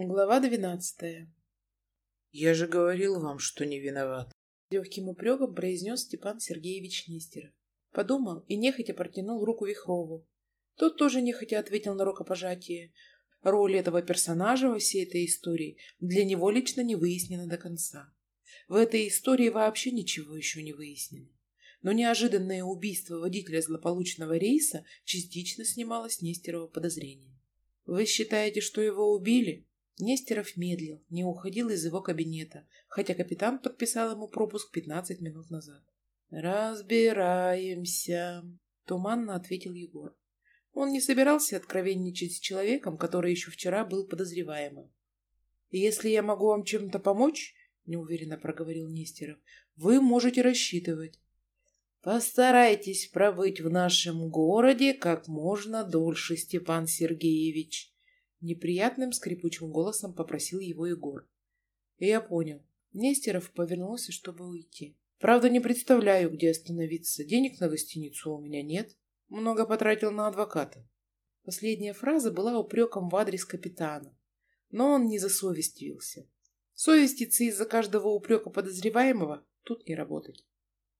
Глава двенадцатая. «Я же говорил вам, что не виноват», — легким упреком произнес Степан Сергеевич Нестеров. Подумал и нехотя протянул руку Вихрову. Тот тоже нехотя ответил на рукопожатие. Роль этого персонажа во всей этой истории для него лично не выяснена до конца. В этой истории вообще ничего еще не выяснено. Но неожиданное убийство водителя злополучного рейса частично снимало с Нестерова подозрения. «Вы считаете, что его убили?» Нестеров медлил, не уходил из его кабинета, хотя капитан подписал ему пропуск 15 минут назад. «Разбираемся», — туманно ответил Егор. Он не собирался откровенничать с человеком, который еще вчера был подозреваемым. «Если я могу вам чем-то помочь», — неуверенно проговорил Нестеров, — «вы можете рассчитывать». «Постарайтесь пробыть в нашем городе как можно дольше, Степан Сергеевич», Неприятным скрипучим голосом попросил его Егор. И я понял. Нестеров повернулся, чтобы уйти. Правда, не представляю, где остановиться. Денег на гостиницу у меня нет. Много потратил на адвоката. Последняя фраза была упреком в адрес капитана. Но он не засовестился. Совеститься из-за каждого упрека подозреваемого тут не работать.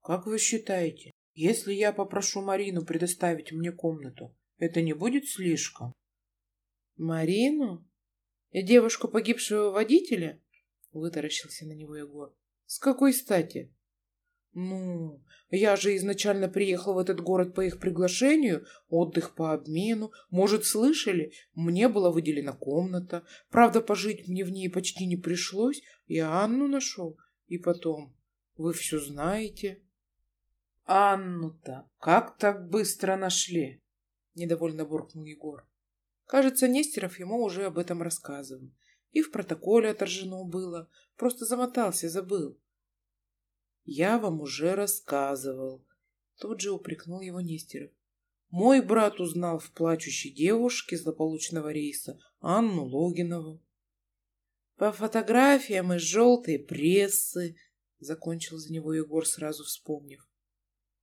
Как вы считаете, если я попрошу Марину предоставить мне комнату, это не будет слишком? «Марину? И девушку погибшего водителя?» — вытаращился на него Егор. «С какой стати?» «Ну, я же изначально приехал в этот город по их приглашению, отдых по обмену. Может, слышали? Мне была выделена комната. Правда, пожить мне в ней почти не пришлось. Я Анну нашел. И потом, вы все знаете». «Анну-то как так быстро нашли?» — недовольно буркнул Егор. Кажется, Нестеров ему уже об этом рассказывал. И в протоколе отражено было. Просто замотался, забыл. «Я вам уже рассказывал», — тут же упрекнул его Нестеров. «Мой брат узнал в плачущей девушке злополучного рейса Анну Логинову». «По фотографиям из желтой прессы», — закончил за него Егор, сразу вспомнив.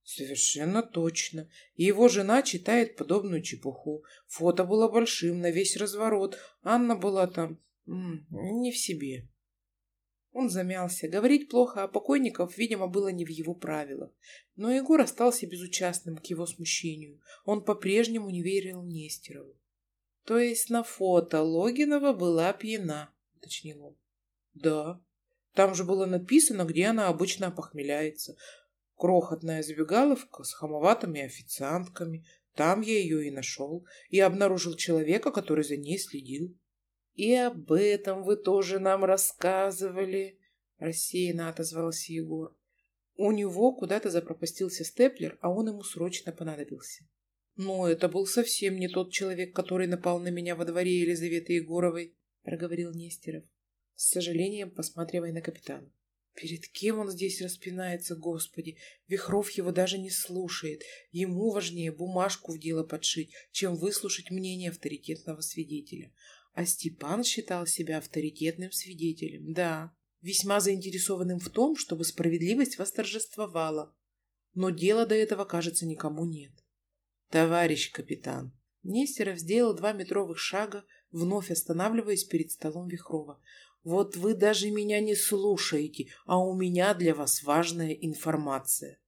Совершенно точно. его жена читает подобную чепуху. Фото было большим, на весь разворот. Анна была там не в себе. Он замялся. Говорить плохо о покойниках, видимо, было не в его правилах. Но Егор остался безучастным к его смущению. Он по-прежнему не верил Нестерову. То есть на фото Логинова была пьяна, уточнил он. Да. Там же было написано, где она обычно похмеляется. Крохотная забегаловка с хамоватыми официантками. Там я ее и нашел, и обнаружил человека, который за ней следил. — И об этом вы тоже нам рассказывали, — рассеянно отозвался Егор. У него куда-то запропастился степлер, а он ему срочно понадобился. «Но это был совсем не тот человек, который напал на меня во дворе Елизаветы Егоровой», — проговорил Нестеров, с сожалением посматривая на капитана. Перед кем он здесь распинается, Господи? Вихров его даже не слушает. Ему важнее бумажку в дело подшить, чем выслушать мнение авторитетного свидетеля. А Степан считал себя авторитетным свидетелем, да, весьма заинтересованным в том, чтобы справедливость восторжествовала. Но дела до этого, кажется, никому нет. Товарищ капитан. Нестеров сделал два метровых шага, вновь останавливаясь перед столом Вихрова. Вот вы даже меня не слушаете, а у меня для вас важная информация.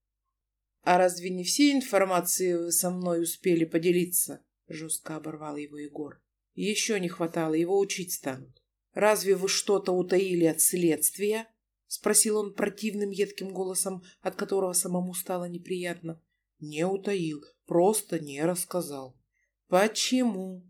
А разве не все информации вы со мной успели поделиться? Жестко оборвал его Егор. Еще не хватало, его учить станут. Разве вы что-то утаили от следствия? Спросил он противным едким голосом, от которого самому стало неприятно. Не утаил, просто не рассказал. Почему?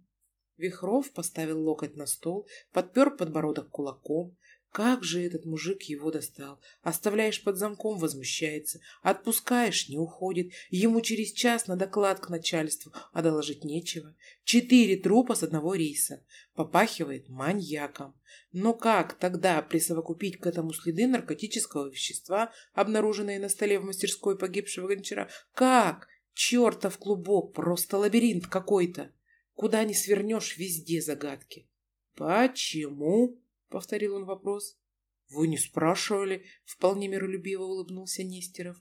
Вихров поставил локоть на стол, подпер подбородок кулаком. Как же этот мужик его достал? Оставляешь под замком, возмущается. Отпускаешь, не уходит. Ему через час на доклад к начальству, а доложить нечего. Четыре трупа с одного рейса. Попахивает маньяком. Но как тогда присовокупить к этому следы наркотического вещества, обнаруженные на столе в мастерской погибшего гончара? Как? Чертов клубок, просто лабиринт какой-то. Куда ни свернешь, везде загадки. «Почему?» — повторил он вопрос. «Вы не спрашивали?» — вполне миролюбиво улыбнулся Нестеров.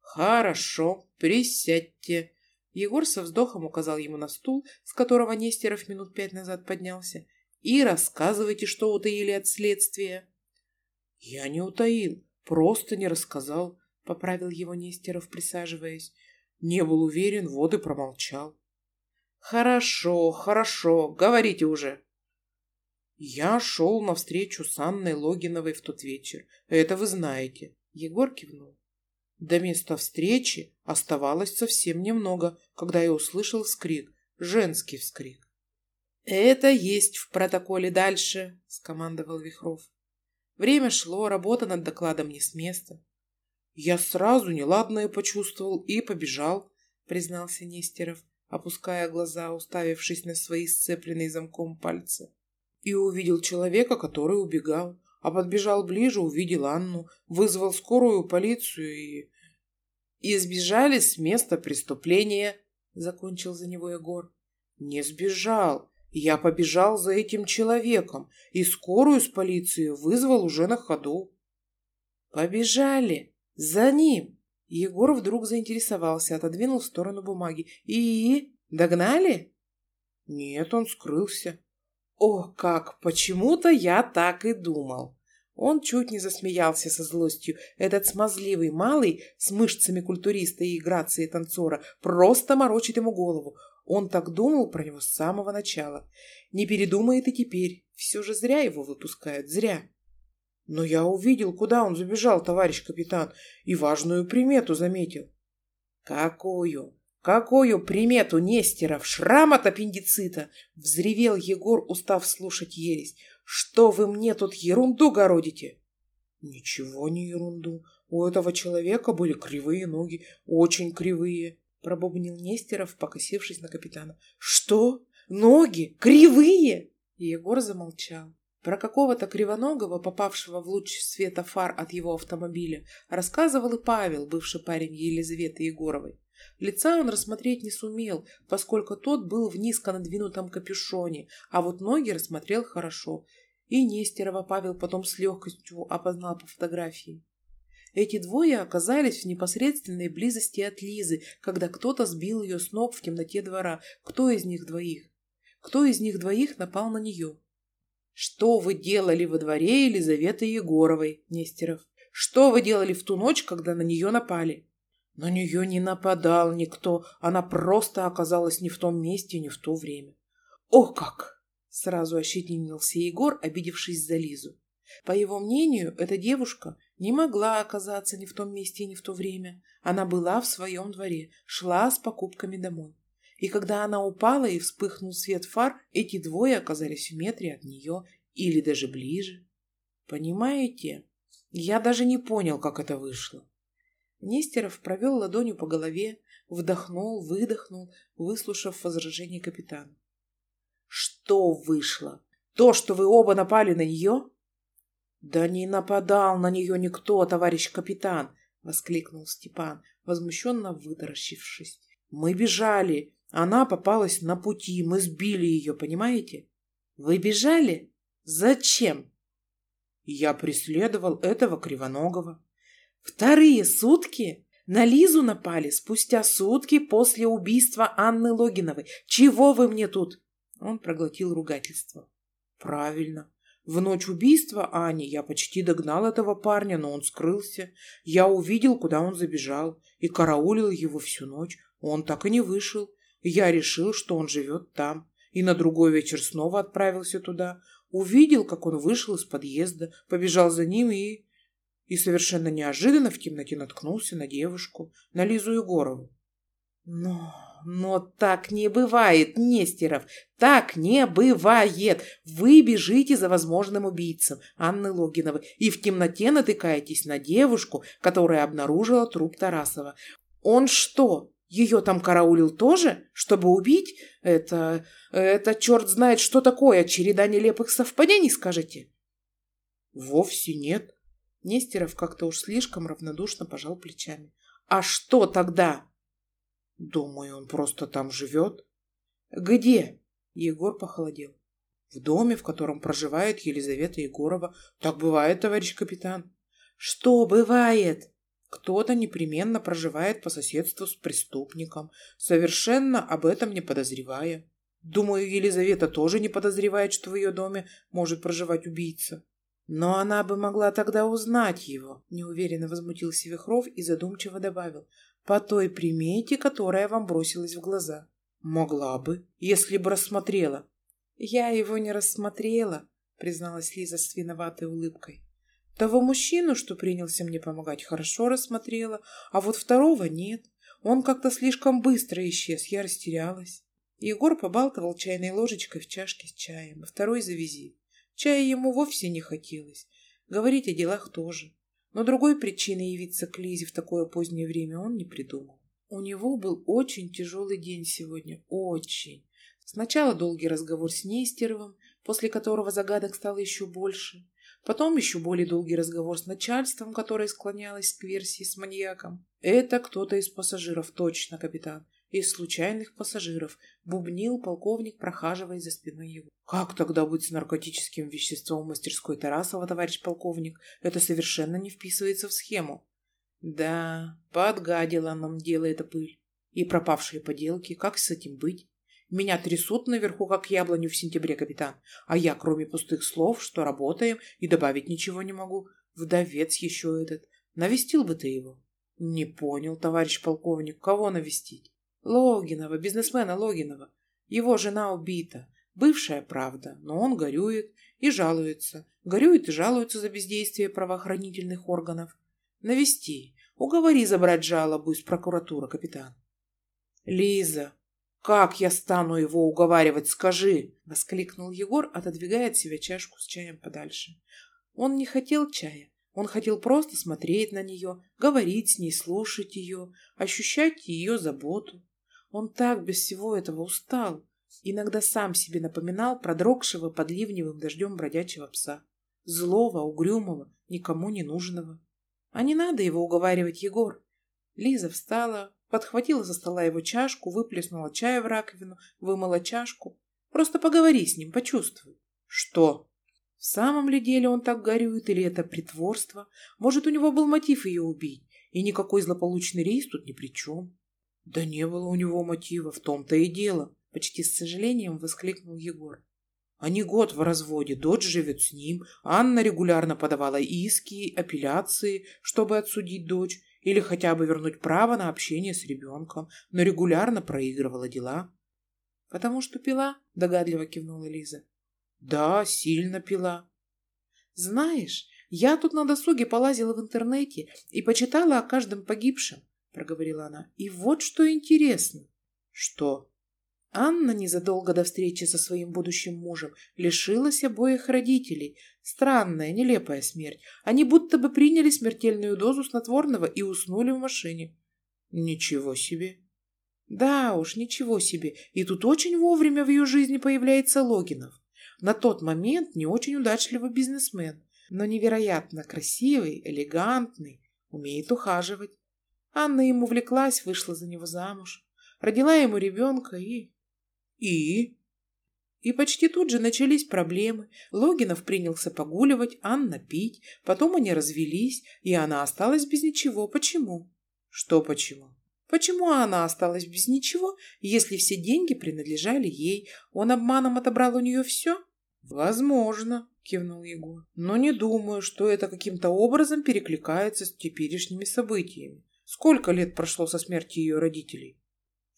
«Хорошо, присядьте». Егор со вздохом указал ему на стул, с которого Нестеров минут пять назад поднялся, и рассказывайте, что утаили от следствия. Я не утаил, просто не рассказал, поправил его Нестеров, присаживаясь. Не был уверен, вот и промолчал. Хорошо, хорошо, говорите уже. Я шел навстречу с Анной Логиновой в тот вечер. Это вы знаете. Егор кивнул. До места встречи оставалось совсем немного, когда я услышал вскрик, женский вскрик. «Это есть в протоколе дальше», — скомандовал Вихров. Время шло, работа над докладом не с места. «Я сразу неладное почувствовал и побежал», — признался Нестеров, опуская глаза, уставившись на свои сцепленные замком пальцы. И увидел человека, который убегал, а подбежал ближе, увидел Анну, вызвал скорую полицию и... «И сбежали с места преступления», — закончил за него Егор. «Не сбежал. Я побежал за этим человеком и скорую с полицией вызвал уже на ходу». «Побежали. За ним!» Егор вдруг заинтересовался, отодвинул в сторону бумаги. «И? Догнали?» «Нет, он скрылся». «О, как! Почему-то я так и думал!» Он чуть не засмеялся со злостью. Этот смазливый малый с мышцами культуриста и грацией танцора просто морочит ему голову. Он так думал про него с самого начала. Не передумает и теперь. Все же зря его выпускают, зря. Но я увидел, куда он забежал, товарищ капитан, и важную примету заметил. Какую? Какую примету Нестеров? Шрам от аппендицита? Взревел Егор, устав слушать ересь. Что вы мне тут ерунду городите? Ничего не ерунду. У этого человека были кривые ноги, очень кривые, пробубнил Нестеров, покосившись на капитана. Что? Ноги? Кривые? Егор замолчал. Про какого-то кривоногого, попавшего в луч света фар от его автомобиля, рассказывал и Павел, бывший парень Елизаветы Егоровой. Лица он рассмотреть не сумел, поскольку тот был в низко надвинутом капюшоне, а вот ноги рассмотрел хорошо. И Нестерова Павел потом с легкостью опознал по фотографии. Эти двое оказались в непосредственной близости от Лизы, когда кто-то сбил ее с ног в темноте двора. Кто из них двоих? Кто из них двоих напал на нее? Что вы делали во дворе Елизаветы Егоровой, Нестеров? Что вы делали в ту ночь, когда на нее напали? На нее не нападал никто, она просто оказалась не в том месте, не в то время. О как! Сразу ощетинился Егор, обидевшись за Лизу. По его мнению, эта девушка не могла оказаться ни в том месте ни в то время. Она была в своем дворе, шла с покупками домой. И когда она упала и вспыхнул свет фар, эти двое оказались в метре от нее или даже ближе. Понимаете? Я даже не понял, как это вышло. Нестеров провел ладонью по голове, вдохнул, выдохнул, выслушав возражение капитана. «Что вышло? То, что вы оба напали на нее?» «Да не нападал на нее никто, товарищ капитан!» — воскликнул Степан, возмущенно вытаращившись. «Мы бежали. Она попалась на пути. Мы сбили ее, понимаете?» «Вы бежали? Зачем?» «Я преследовал этого Кривоногого». Вторые сутки? На Лизу напали спустя сутки после убийства Анны Логиновой. Чего вы мне тут? Он проглотил ругательство. Правильно. В ночь убийства Ани я почти догнал этого парня, но он скрылся. Я увидел, куда он забежал, и караулил его всю ночь. Он так и не вышел. Я решил, что он живет там. И на другой вечер снова отправился туда. Увидел, как он вышел из подъезда, побежал за ним и и совершенно неожиданно в темноте наткнулся на девушку, на Лизу Егорову. Но, но так не бывает, Нестеров, так не бывает. Вы бежите за возможным убийцем Анны Логиновой и в темноте натыкаетесь на девушку, которая обнаружила труп Тарасова. Он что, ее там караулил тоже, чтобы убить? Это... это черт знает, что такое, череда нелепых совпадений, скажете? Вовсе нет. Нестеров как-то уж слишком равнодушно пожал плечами. «А что тогда?» «Думаю, он просто там живет». «Где?» Егор похолодел. «В доме, в котором проживает Елизавета Егорова. Так бывает, товарищ капитан». «Что бывает?» Кто-то непременно проживает по соседству с преступником, совершенно об этом не подозревая. Думаю, Елизавета тоже не подозревает, что в ее доме может проживать убийца. Но она бы могла тогда узнать его, неуверенно возмутился Вихров и задумчиво добавил, по той примете, которая вам бросилась в глаза. Могла бы, если бы рассмотрела. Я его не рассмотрела, призналась Лиза с виноватой улыбкой. Того мужчину, что принялся мне помогать, хорошо рассмотрела, а вот второго нет. Он как-то слишком быстро исчез, я растерялась. Егор побалтывал чайной ложечкой в чашке с чаем, второй за визит. Чая ему вовсе не хотелось, говорить о делах тоже. Но другой причины явиться к Лизе в такое позднее время он не придумал. У него был очень тяжелый день сегодня, очень. Сначала долгий разговор с Нестеровым, после которого загадок стало еще больше. Потом еще более долгий разговор с начальством, которое склонялось к версии с маньяком. Это кто-то из пассажиров, точно, капитан из случайных пассажиров, бубнил полковник, прохаживаясь за спиной его. «Как тогда быть с наркотическим веществом в мастерской Тарасова, товарищ полковник? Это совершенно не вписывается в схему». «Да, подгадила нам дело эта пыль. И пропавшие поделки, как с этим быть? Меня трясут наверху, как яблоню в сентябре, капитан, а я, кроме пустых слов, что работаем, и добавить ничего не могу. Вдовец еще этот. Навестил бы ты его?» «Не понял, товарищ полковник, кого навестить?» Логинова, бизнесмена Логинова. Его жена убита. Бывшая правда, но он горюет и жалуется. Горюет и жалуется за бездействие правоохранительных органов. Навести. Уговори забрать жалобу из прокуратуры, капитан. Лиза, как я стану его уговаривать, скажи, воскликнул Егор, отодвигая от себя чашку с чаем подальше. Он не хотел чая. Он хотел просто смотреть на нее, говорить с ней, слушать ее, ощущать ее заботу. Он так без всего этого устал. Иногда сам себе напоминал продрогшего под ливневым дождем бродячего пса. Злого, угрюмого, никому не нужного. А не надо его уговаривать, Егор. Лиза встала, подхватила со стола его чашку, выплеснула чая в раковину, вымыла чашку. Просто поговори с ним, почувствуй. Что? В самом ли деле он так горюет, или это притворство? Может, у него был мотив ее убить, и никакой злополучный рейс тут ни при чем? Да не было у него мотива, в том-то и дело, почти с сожалением воскликнул Егор. Они год в разводе, дочь живет с ним, Анна регулярно подавала иски, апелляции, чтобы отсудить дочь или хотя бы вернуть право на общение с ребенком, но регулярно проигрывала дела. «Потому что пила?» – догадливо кивнула Лиза. «Да, сильно пила». «Знаешь, я тут на досуге полазила в интернете и почитала о каждом погибшем проговорила она. И вот что интересно. Что? Анна незадолго до встречи со своим будущим мужем лишилась обоих родителей. Странная, нелепая смерть. Они будто бы приняли смертельную дозу снотворного и уснули в машине. Ничего себе. Да уж, ничего себе. И тут очень вовремя в ее жизни появляется Логинов. На тот момент не очень удачливый бизнесмен, но невероятно красивый, элегантный, умеет ухаживать. Анна ему влеклась, вышла за него замуж, родила ему ребенка и... И? И почти тут же начались проблемы. Логинов принялся погуливать, Анна пить. Потом они развелись, и она осталась без ничего. Почему? Что почему? Почему она осталась без ничего, если все деньги принадлежали ей? Он обманом отобрал у нее все? Возможно, кивнул Егор. Но не думаю, что это каким-то образом перекликается с теперешними событиями. Сколько лет прошло со смерти ее родителей?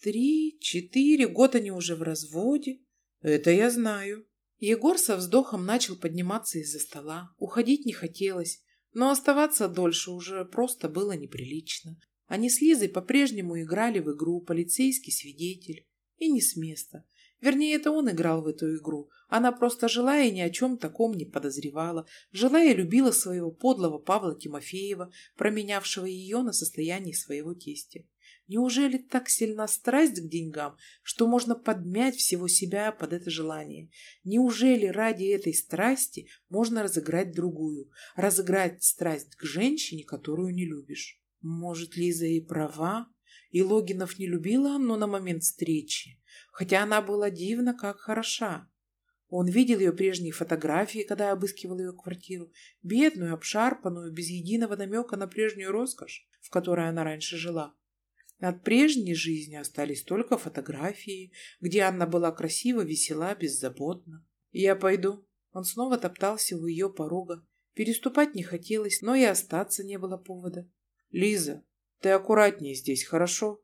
Три, четыре, год они уже в разводе. Это я знаю. Егор со вздохом начал подниматься из-за стола. Уходить не хотелось, но оставаться дольше уже просто было неприлично. Они с Лизой по-прежнему играли в игру «Полицейский свидетель». И не с места. Вернее, это он играл в эту игру. Она просто жила и ни о чем таком не подозревала. Жила и любила своего подлого Павла Тимофеева, променявшего ее на состояние своего тестя. Неужели так сильна страсть к деньгам, что можно подмять всего себя под это желание? Неужели ради этой страсти можно разыграть другую, разыграть страсть к женщине, которую не любишь? Может, Лиза и права, и Логинов не любила Анну на момент встречи, хотя она была дивна, как хороша. Он видел ее прежние фотографии, когда обыскивал ее квартиру, бедную, обшарпанную, без единого намека на прежнюю роскошь, в которой она раньше жила. От прежней жизни остались только фотографии, где Анна была красива, весела, беззаботна. «Я пойду». Он снова топтался у ее порога. Переступать не хотелось, но и остаться не было повода. «Лиза, ты аккуратнее здесь, хорошо?»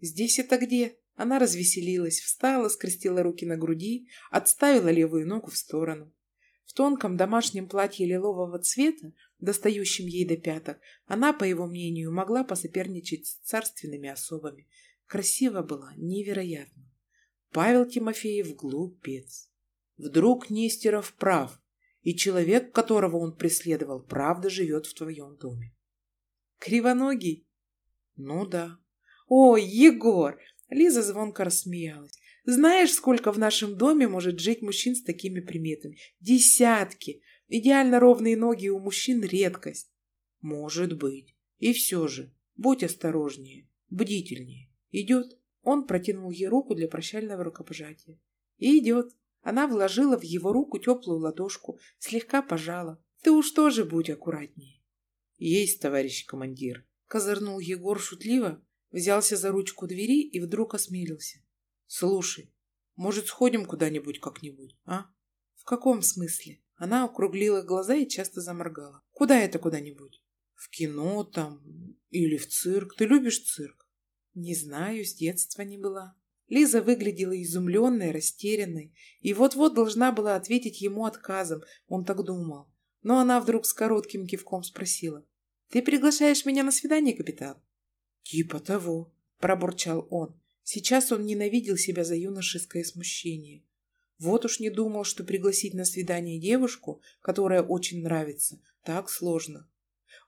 «Здесь это где?» Она развеселилась, встала, скрестила руки на груди, отставила левую ногу в сторону. В тонком домашнем платье лилового цвета, достающем ей до пяток, она, по его мнению, могла посоперничать с царственными особами. Красиво была, невероятно. Павел Тимофеев глупец. Вдруг Нестеров прав, и человек, которого он преследовал, правда живет в твоем доме. Кривоногий? Ну да. О, Егор! Лиза звонко рассмеялась. Знаешь, сколько в нашем доме может жить мужчин с такими приметами? Десятки. Идеально ровные ноги у мужчин редкость. Может быть. И все же, будь осторожнее, бдительнее. Идет? Он протянул ей руку для прощального рукопожатия. И идет. Она вложила в его руку теплую ладошку, слегка пожала. Ты уж тоже будь аккуратнее. Есть, товарищ командир. Козырнул Егор шутливо, взялся за ручку двери и вдруг осмелился. Слушай, может, сходим куда-нибудь как-нибудь, а? В каком смысле? Она округлила глаза и часто заморгала. Куда это куда-нибудь? В кино там или в цирк. Ты любишь цирк? Не знаю, с детства не была. Лиза выглядела изумленной, растерянной, и вот-вот должна была ответить ему отказом, он так думал. Но она вдруг с коротким кивком спросила. «Ты приглашаешь меня на свидание, капитан?» «Типа того», — пробурчал он. Сейчас он ненавидел себя за юношеское смущение. Вот уж не думал, что пригласить на свидание девушку, которая очень нравится, так сложно.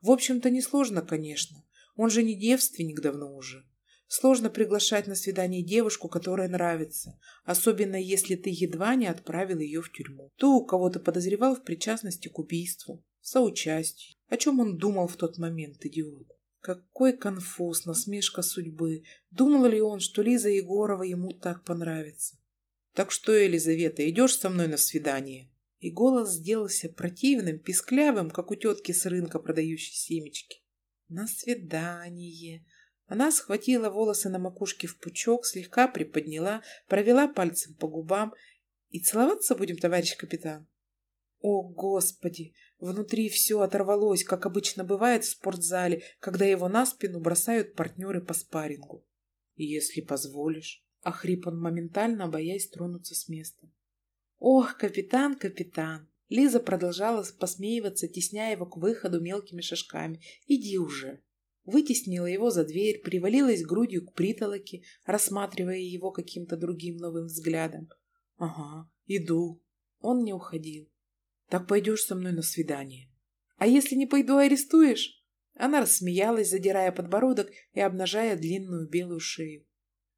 В общем-то, не сложно, конечно. Он же не девственник давно уже. Сложно приглашать на свидание девушку, которая нравится, особенно если ты едва не отправил ее в тюрьму. Ту, кого ты подозревал в причастности к убийству, соучастию. О чем он думал в тот момент, идиот? Какой конфуз, насмешка судьбы. Думал ли он, что Лиза Егорова ему так понравится? Так что, Елизавета, идешь со мной на свидание? И голос сделался противным, писклявым, как у тетки с рынка, продающей семечки. На свидание. Она схватила волосы на макушке в пучок, слегка приподняла, провела пальцем по губам. И целоваться будем, товарищ капитан? О, Господи! Внутри все оторвалось, как обычно бывает в спортзале, когда его на спину бросают партнеры по спаррингу. «Если позволишь», — охрип он моментально, боясь тронуться с места. «Ох, капитан, капитан!» Лиза продолжала посмеиваться, тесняя его к выходу мелкими шажками. «Иди уже!» Вытеснила его за дверь, привалилась грудью к притолоке, рассматривая его каким-то другим новым взглядом. «Ага, иду». Он не уходил. Так пойдешь со мной на свидание. А если не пойду, арестуешь? Она рассмеялась, задирая подбородок и обнажая длинную белую шею.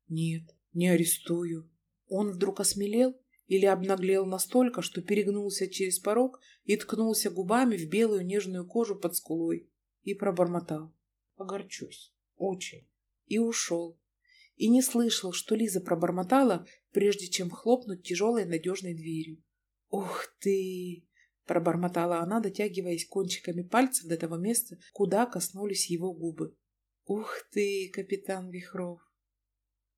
Нет, не арестую. Он вдруг осмелел или обнаглел настолько, что перегнулся через порог и ткнулся губами в белую нежную кожу под скулой и пробормотал. Огорчусь. Очень. И ушел. И не слышал, что Лиза пробормотала, прежде чем хлопнуть тяжелой надежной дверью. «Ух ты!» Пробормотала она, дотягиваясь кончиками пальцев до того места, куда коснулись его губы. «Ух ты, капитан Вихров!»